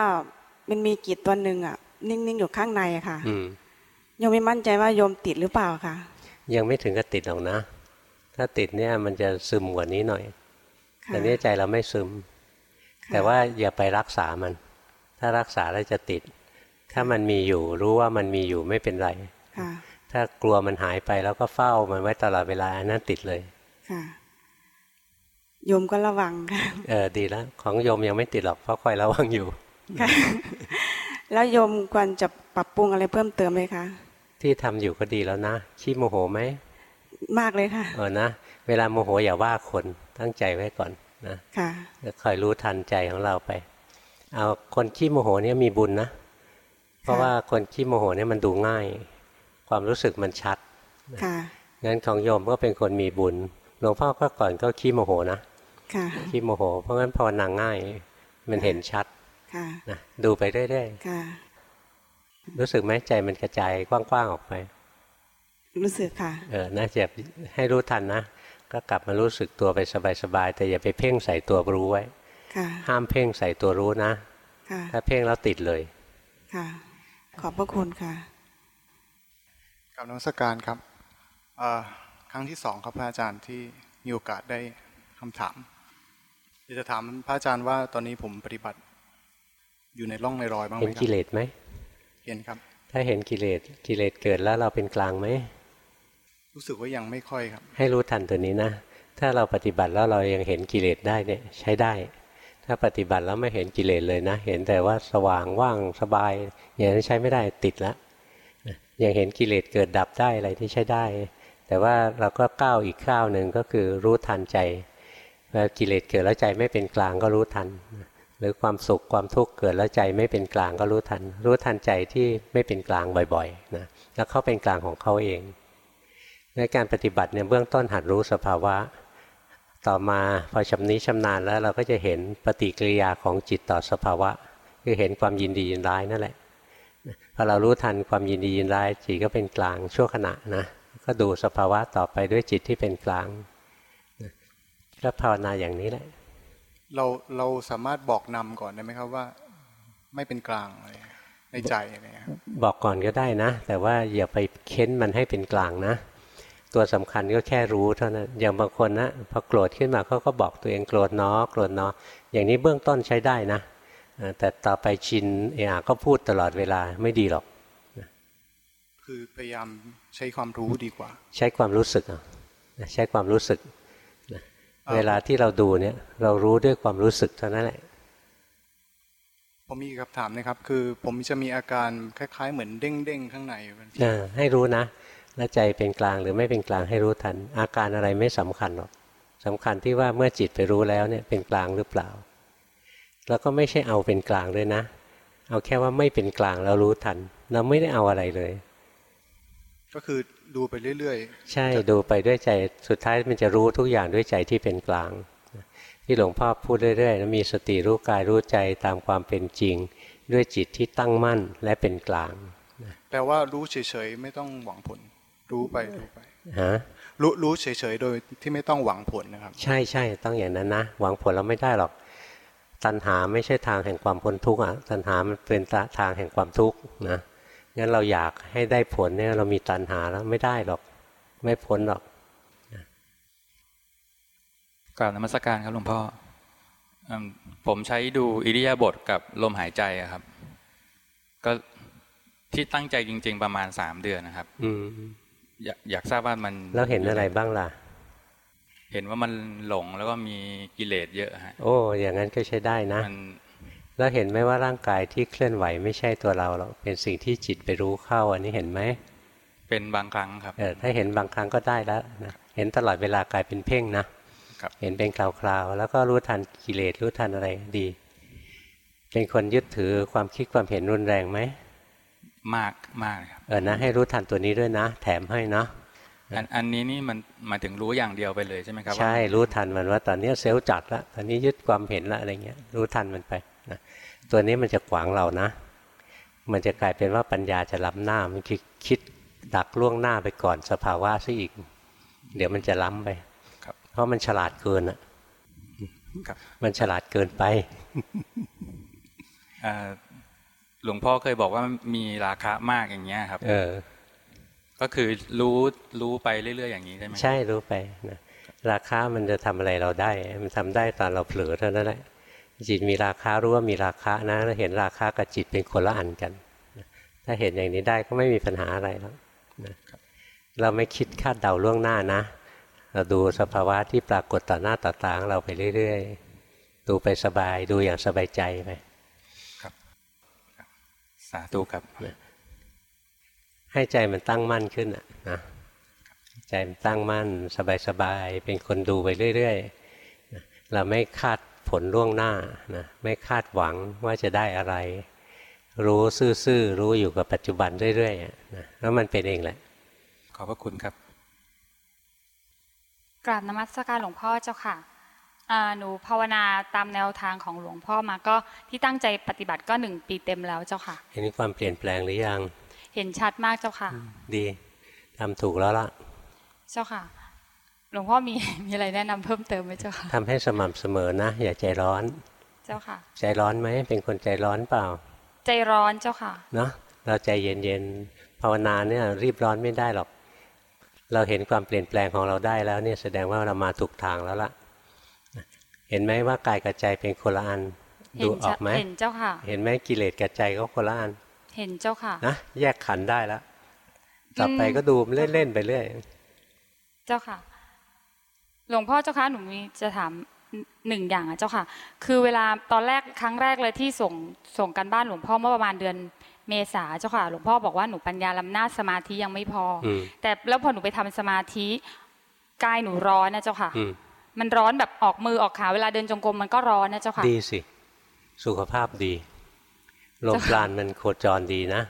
มันมีจิตตัวหนึ่งอะ นิ่งๆอยู่ข้างในอะค่ะ อืมโยมไม่มั่นใจว่าโยมติดหรือเปล่าค่ะยังไม่ถึงกับติดหรอกนะ ถ้าติดเนี่ยมันจะซึมกว่านี้หน่อยค่ะแต่นี่ใจเราไม่ซึมค่ะแต่ว่าอย่าไปรักษามัน ถ้ารักษาแล้วจะติด ถ้ามันมีอยู่รู้ว่ามันมีอยู่ไม่เป็นไรค่ะถ้ากลัวมันหายไปแล้วก็เฝ้ามันไว้ตลอดเวลาอันนั้นติดเลยค่ะโยมก็ระวังค่ะเออดีแล้วของโยมยังไม่ติดหรอกเพราะคอยระวังอยู่ค่ะแล้วโยมควรจะปรับปรุงอะไรเพิ่มเติมไหมคะ ที่ทำอยู่ก็ดีแล้วนะ ขี้โมโหไหม มากเลยค่ะ เออนะ เวลาโมโหอย่าว่าคนตั้งใจไว้ก่อนนะค่ะแล้วคอยรู้ทันใจของเราไป เอาคนขี้โมโหเนี่ยมีบุญนะ เพราะว่าคนขี้โมโหเนี่ยมันดูง่าย ความรู้สึกมันชัดค่ะงั้นของโยมก็เป็นคนมีบุญหลวงพ่อก็ก่อนก็ขี้โมโหนะค่ะขี้โมโห เพราะงั้นภาวนาง่าย มันเห็นชัดค่ะนะดูไปเรื่อยค่ะๆ รู้สึกไหมใจมันกระจายกว้างๆออกไป รู้สึกค่ะ เออนะจะให้รู้ทันนะ ก็กลับมารู้สึกตัวไปสบายๆแต่อย่าไปเพ่งใส่ตัวรู้ไว้ค่ะห้ามเพ่งใส่ตัวรู้นะค่ะถ้าเพ่งแล้วติดเลย ค่ะ ขอบพระคุณค่ะกับนมัสการครับเอ่อครั้งที่สองครับพระอาจารย์ที่มีโอกาสได้คำถามอยากจะถามพระอาจารย์ว่าตอนนี้ผมปฏิบัติ อยู่ในร่องในรอยบ้างไหมเห็นครักิเลสไหม เห็นครับ ถ้าเห็นกิเลสกิเลสเกิดแล้วเราเป็นกลางไหมรู้สึกว่ายังไม่ค่อยครับ ให้รู้ทันตัวนี้นะ ถ้าเราปฏิบัติแล้วเรายังเห็นกิเลสได้เนี่ยใช้ได้ ถ้าปฏิบัติแล้วไม่เห็นกิเลสเลยนะ เห็นแต่ว่าสว่างว่างสบาย อย่างนั้นใช้ไม่ได้ติดแล้วยังเห็นกิเลสเกิดดับได้อะไรที่ใช้ได้ แต่ว่าเราก็ก้าวอีกก้าวหนึ่งก็คือรู้ทันใจเวลากิเลสเกิดแล้วใจไม่เป็นกลางก็รู้ทันห รือความสุขความทุกข์เกิดแล้วใจไม่เป็นกลางก็รู้ทัน รู้ทันใจที่ไม่เป็นกลางบ่อยๆนะแล้วเขาเป็นกลางของเขาเอง ในการปฏิบัติเนี่ยเบื้องต้นหัดรู้สภาวะ ต่อมาพอชำนิชำนาญแล้วเราก็จะเห็นปฏิกิริยาของจิตต่อสภาวะ คือเห็นความยินดียินร้ายนั่นแหละพอเรารู้ทันความยินดียินร้ายจิตก็เป็นกลางชั่วขณะนะก็ดูสภาวะต่อไปด้วยจิตที่เป็นกลางก็ภาวนาอย่างนี้แหละ เราเราสามารถบอกนำก่อนได้ไหมครับว่า ไม่เป็นกลางอะไรในใจอะไรเงี้ยครับบอกก่อนก็ได้นะ แต่ว่าอย่าไปเค้นมันให้เป็นกลางนะ ตัวสำคัญก็แค่รู้เท่านั้นอย่างบางคนนะพอโกรธขึ้นมาเขาก็บอกตัวเองโกรธเนาะโกรธเนาะอย่างนี้เบื้องต้นใช้ได้นะเอ่อแต่ต่อไปชินเอะก็พูดตลอดเวลาไม่ดีหรอกคือพยายามใช้ความรู้ดีกว่า ใช้ความรู้สึกเอานะใช้ความรู้สึกนะอ่า เวลาที่เราดูเนี่ย เรารู้ด้วยความรู้สึกเท่านั้นแหละผมมีคำถามนะครับ คือผมจะมีอาการคล้าย ๆ เหมือนเด้งๆข้างในมันอ่าให้รู้นะแล้วใจเป็นกลางหรือไม่เป็นกลางให้รู้ทัน อาการอะไรไม่สำคัญหรอกสำคัญที่ว่าเมื่อจิตไปรู้แล้วเนี่ยเป็นกลางหรือเปล่า แล้วก็ไม่ใช่เอาเป็นกลางด้วยนะ เอาแค่ว่าไม่เป็นกลางแล้วรู้ทัน เราไม่ได้เอาอะไรเลย ก็คือ ดูไปเรื่อยใช่ดูไปด้วยใจสุดท้ายมันจะรู้ทุกอย่างด้วยใจที่เป็นกลาง ที่หลวงพ่อพูดเรื่อยๆนะมีสติรู้กายรู้ใจตามความเป็นจริง ด้วยจิตที่ตั้งมั่นและเป็นกลางๆแปลว่ารู้เฉยๆไม่ต้องหวังผล รู้ไปดูไปฮะรู้รู้เฉยๆโดยที่ไม่ต้องหวังผลนะครับ ใช่ใช่ต้องอย่างนั้นนะหวังผลเราไม่ได้หรอกตัณหาไม่ใช่ทางแห่งความพ้นทุกข์อะตัณหามันเป็นทางแห่งความทุกข์นะ งั้นเราอยากให้ได้ผลเนี่ยเรามีตัณหาแล้วไม่ได้หรอก ไม่พ้นหรอกกราบนมัสการครับหลวงพ่อผมใช้ดูอิริยาบถกับลมหายใจครับ ก็ที่ตั้งใจจริง ๆ ประมาณสามเดือนนะครับ อืมอยากอยากทราบว่ามันแล้วเห็นอะไรบ้างล่ะ เห็นว่ามันหลงแล้วก็มีกิเลสเยอะฮะ โอ้ อย่างนั้นก็ใช้ได้นะ แล้วเห็นไหมว่าร่างกายที่เคลื่อนไหวไม่ใช่ตัวเราหรอกเป็นสิ่งที่จิตไปรู้เข้าอันนี้เห็นไหมเป็นบางครั้งครับเออถ้าเห็นบางครั้งก็ได้แล้วนะเห็นตลอดเวลากลายเป็นเพ่งนะเห็นเป็นคราวๆแล้วก็รู้ทันกิเลสรู้ทันอะไรดี เป็นคนยึดถือความคิดความเห็นรุนแรงไหมมากมากครับเออนะให้รู้ทันตัวนี้ด้วยนะ แถมให้นะอันอันนี้นี่มันมาถึงรู้อย่างเดียวไปเลยใช่ไหมครับ ใช่รู้ทันมันว่าตอนนี้เซลล์จัดละตอนนี้ยึดความเห็นละอะไรเงี้ยรู้ทันมันไป นะตัวนี้มันจะขวางเรานะ มันจะกลายเป็นว่าปัญญาจะล้ำหน้า มันคิดคิดดักล่วงหน้าไปก่อนสภาวะซะอีก เดี๋ยวมันจะล้ำไปเพราะมันฉลาดเกินอะมันฉลาดเกินไปหลวงพ่อเคยบอกว่ามีราคามากอย่างเงี้ยครับ เออ ก็คือรู้รู้ไปเรื่อย ๆ อย่างนี้ใช่ไหมใช่รู้ไปนะราคามันจะทำอะไรเราได้ มันทำได้ตอนเราเผลอเท่านั้นแหละ จิตมีราคารู้ว่ามีราคานะแล้วเห็นราคากับจิตเป็นคนละอันกัน ถ้าเห็นอย่างนี้ได้ก็ไม่มีปัญหาอะไรแล้วเราไม่คิดคาดเดาล่วงหน้านะ เราดูสภาวะที่ปรากฏต่อหน้าต่อตาเราไปเรื่อยๆ ดูไปสบายดูอย่างสบายใจไปสาธุครับ ให้ใจมันตั้งมั่นขึ้นนะใจมันตั้งมั่น สบายๆเป็นคนดูไปเรื่อยๆเราไม่คาด ผลล่วงหน้านะไม่คาดหวังว่าจะได้อะไร รู้ซื่อๆรู้อยู่กับปัจจุบันเรื่อยๆนะแล้วมันเป็นเองแหละ ขอบพระคุณครับกราบนมัสการหลวงพ่อเจ้าค่ะหนูภาวนาตามแนวทางของหลวงพ่อมาก็ที่ตั้งใจปฏิบัติก็หนึ่งปีเต็มแล้วเจ้าค่ะ เห็นความเปลี่ยนแปลงหรือยัง เห็นชัดมากเจ้าค่ะ ดีทำถูกแล้วล่ะ เจ้าค่ะ หลวงพ่อมีมีอะไรแนะนำเพิ่มเติมไหมเจ้าค่ะทำให้สม่ำเสมอนะ อย่าใจร้อน เจ้าค่ะ ใจร้อนไหมเป็นคนใจร้อนเปล่า ใจร้อนเจ้าค่ะ เนาะเราใจเย็นๆภาวนาเนี่ยรีบร้อนไม่ได้หรอก เราเห็นความเปลี่ยนแปลงของเราได้แล้วเนี่ยแสดงว่าเรามาถูกทางแล้วล่ะ เห็นไหมว่ากายกับใจเป็นคนละอันดูออกไหมเห็นเจ้าค่ะ เห็นไหมกิเลสกับใจก็คนละอัน เห็นเจ้าค่ะนะแยกขันได้แล้วต่อไปก็ดูเล่นๆไปเรื่อย เจ้าค่ะ หลวงพ่อเจ้าค่ะหนูมีจะถามหนึ่งอย่างอะเจ้าค่ะ คือเวลาตอนแรกครั้งแรกเลยที่ส่งส่งกันบ้านหลวงพ่อเมื่อประมาณเดือนเมษาเจ้าค่ะ หลวงพ่อบอกว่าหนูปัญญาลำหน้าสมาธิยังไม่พอ แต่แล้วพอหนูไปทำสมาธิกายหนูร้อนนะเจ้าค่ะ มันร้อนแบบออกมือออกขาเวลาเดินจงกรมมันก็ร้อนนะเจ้าค่ะ ดีสิ สุขภาพดีลมปราณมันโคจรดีนะ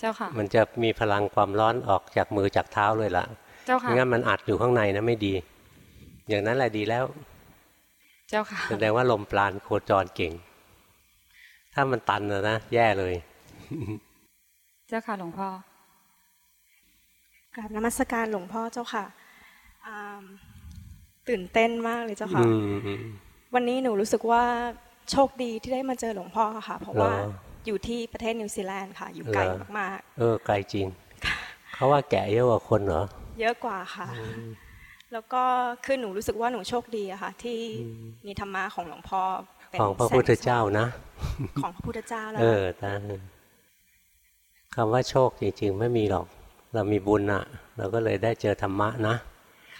เจ้าค่ะ มันจะมีพลังความร้อนออกจากมือจากเท้าเลยล่ะ เจ้าค่ะงั้นมันอัดอยู่ข้างในนะไม่ดี อย่างนั้นแหละดีแล้ว เจ้าค่ะ แสดงว่าลมปราณโคจรเก่ง ถ้ามันตันนะแย่เลย เจ้าค่ะหลวงพ่อกราบนมัสการหลวงพ่อเจ้าค่ะตื่นเต้นมากเลยเจ้าค่ะวันนี้หนูรู้สึกว่าโชคดีที่ได้มาเจอหลวงพ่อค่ะ เพราะว่าอยู่ที่ประเทศนิวซีแลนด์ค่ะ อยู่ไกลมากๆเออไกลจริงเขาว่าแก่เยอะกว่าคนเหรอ เยอะกว่าค่ะ แล้วก็คือหนูรู้สึกว่าหนูโชคดีอะค่ะ ที่มีธรรมะของหลวงพ่อของพระพุทธเจ้านะ ของพระพุทธเจ้าแล้วเออตาคำว่าโชคจริง ๆ ไม่มีหรอก เรามีบุญอะเราก็เลยได้เจอธรรมะนะ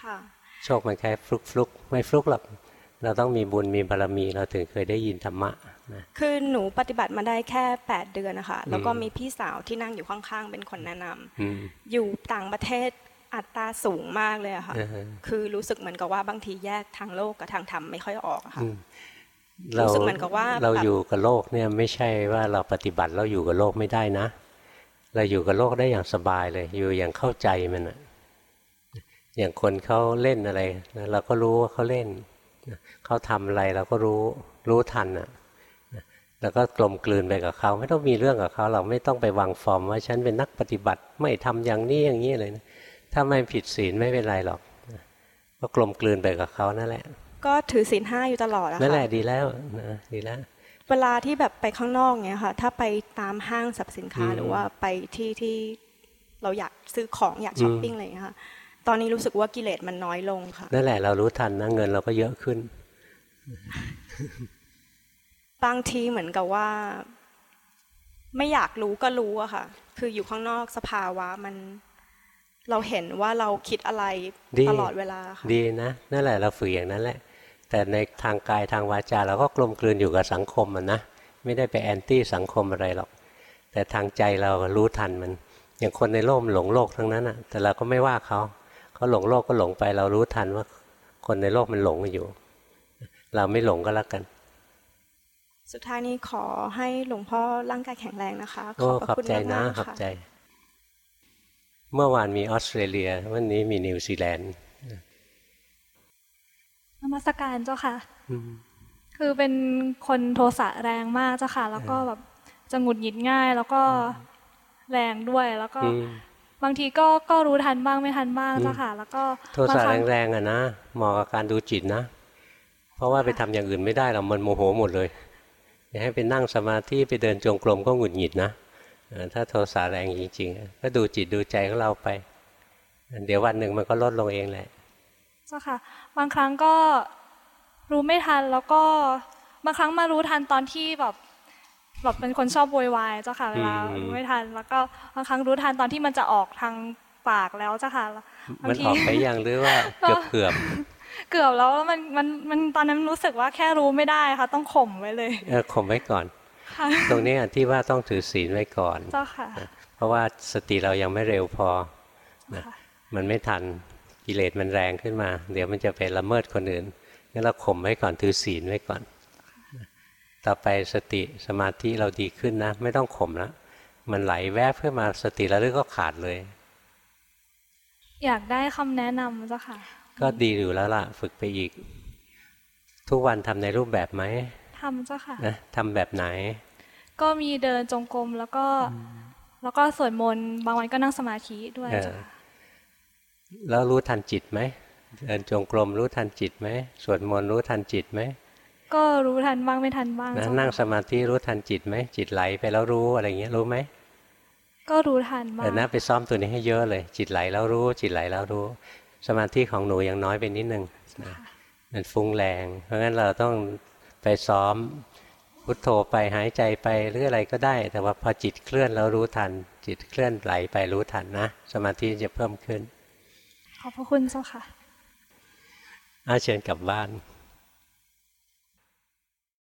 ค่ะ โชคมันแค่ฟลุกฟลุกไม่ฟลุกหรอกเราต้องมีบุญมีบารมีเราถึงเคยได้ยินธรรมะนะคือหนูปฏิบัติมาได้แค่แปดเดือนนะคะแล้วก็มีพี่สาวที่นั่งอยู่ข้างๆเป็นคนแนะนำอยู่ต่างประเทศ อัตราสูงมากเลยอะค่ะ คือรู้สึกเหมือนกับว่าบางทีแยกทางโลกกับทางธรรมไม่ค่อยออกค่ะรู้สึกเหมือนกับว่าเราอยู่กับโลกเนี่ยไม่ใช่ว่าเราปฏิบัติเราอยู่กับโลกไม่ได้นะ เราอยู่กับโลกได้อย่างสบายเลย อยู่อย่างเข้าใจมันอะอย่างคนเขาเล่นอะไรเราก็รู้ว่าเขาเล่นเขาทำอะไรเราก็รู้รู้ทันอะแล้วก็กลมกลืนไปกับเขา ไม่ต้องมีเรื่องกับเขา เราไม่ต้องไปวางฟอร์มว่าฉันเป็นนักปฏิบัติไม่ทำอย่างนี้อย่างนี้เลยนะ ถ้าไม่ผิดศีลไม่เป็นไรหรอก ก็กลมกลืนไปกับเขานั่นแหละ ก็ถือศีลห้าอยู่ตลอดนั่นแหละดีแล้วนะดีแล้ว เวลาที่แบบไปข้างนอกเนี้ยค่ะ ถ้าไปตามห้างสรรพสินค้าอืมหรือว่าไปที่ที่เราอยากซื้อของอยากช้อปปิ้งอืมอะไรอย่างเงี้ยค่ะ ตอนนี้รู้สึกว่ากิเลสมันน้อยลงค่ะ นั่นแหละเรารู้ทันนะเงินเราก็เยอะขึ้น บางทีเหมือนกับว่า ไม่อยากรู้ก็รู้อะค่ะ คืออยู่ข้างนอกสภาวะมัน เราเห็นว่าเราคิดอะไรดีตลอดเวลาค่ะดีนะนั่นแหละเราฝึกอย่างนั้นแหละ แต่ในทางกายทางวาจาเราก็กลมกลืนอยู่กับสังคมมันนะไม่ได้ไป anti สังคมอะไรหรอก แต่ทางใจเรารู้ทันมัน อย่างคนในโลกมันหลงโลกทั้งนั้นอะ แต่เราก็ไม่ว่าเขาเขาหลงโลกก็หลงไป เรารู้ทันว่า คนในโลกมันหลงอยู่ เราไม่หลงก็แล้วกัน สุดท้ายนี้ขอให้หลวงพ่อร่างกายแข็งแรงนะคะโอ้ขอบคุณพระใจนะมากๆขอบค่ะใจ เมื่อวานมีออสเตรเลีย วันนี้มีนิวซีแลนด์นมัสการเจ้าค่ะอืมคือเป็นคนโทสะแรงมากเจ้าค่ะ แล้วก็แบบจะหงุดหงิดง่าย แล้วก็แรงด้วยแล้วก็อืมบางทีก็ก็รู้ทันบ้างไม่ทันบ้างเจ้าค่ะ แล้วก็โทบางสะครั้งแรงๆอะนะเหมาะกับการดูจิตนะ เพราะว่าไปทำอย่างอื่นไม่ได้หรอกมันโมโหหมดเลยอย่าให้ไปนั่งสมาธิไปเดินจงกรมก็หงุดหงิดนะเออ ถ้าโทสะแรงจริงๆก็ดูจิตดูใจของเราไป เดี๋ยววันหนึ่งมันก็ลดลงเองแหละเจ้าค่ะ บางครั้งก็รู้ไม่ทันแล้วก็บางครั้งมารู้ทันตอนที่แบบแบบเป็นคนชอบโวยวายเจ้าค่ะเวลาอืมรู้ไม่ทัน แล้วก็บางครั้งรู้ทันตอนที่มันจะออกทางปากแล้วเจ้าค่ะบามังนทีออกไปยังหรือว่าเกือบเกือบเกือบแล้วแล้วมันมันมันตอนนั้นรู้สึกว่าแค่รู้ไม่ได้ค่ะ ต้องข่มไว้เลยเออข่มไว้ก่อนค่ะ ตรงนี้อะที่ว่าต้องถือศีลไว้ก่อนเจ้าค่ะ เพราะว่าสติเรายังไม่เร็วพอนะมันไม่ทันกิเลสมันแรงขึ้นมา เดี๋ยวมันจะไปละเมิดคนอื่นงั้นเราข่มไว้ก่อนถือศีลไว้ก่อน ต่อไปสติสมาธิเราดีขึ้นนะ ไม่ต้องข่มแล้วมันไหลแวบขึ้นมาสติระลึกก็ขาดเลย อยากได้คำแนะนำเจ้าค่ะ ก็ดีอยู่แล้วล่ะ ฝึกไปอีก ทุกวันทำในรูปแบบไหม ทำเจ้าค่ะนะทำแบบไหน ก็มีเดินจงกรมแล้วก็แล้วก็สวดมนต์บางวันก็นั่งสมาธิด้วยเออเจ้าค่ะแล้วรู้ทันจิตไหมเดินจงกรมรู้ทันจิตไหมสวดมนต์รู้ทันจิตไหมก็รู้ทันบ้างไม่ทันบ้างนะเจ้านั่งค่ะสมาธิรู้ทันจิตไหมจิตไหลไปแล้วรู้อะไรเงี้ยรู้ไหมก็รู้ทันบ้าเอองนะไปซ้อมตัวนี้ให้เยอะเลย จิตไหลแล้วรู้ จิตไหลแล้วรู้ สมาธิของหนูยังน้อยไปนิดนึงนะมันฟุ้งแรง เพราะงั้นเราต้อง ไปซ้อมพุทโธไปหายใจไปหรืออะไรก็ได้ แต่ว่าพอจิตเคลื่อนแล้วรู้ทัน จิตเคลื่อนไหลไปรู้ทันนะ สมาธิจะเพิ่มขึ้น ขอบพระคุณเจ้าค่ะอาเชิญกลับบ้าน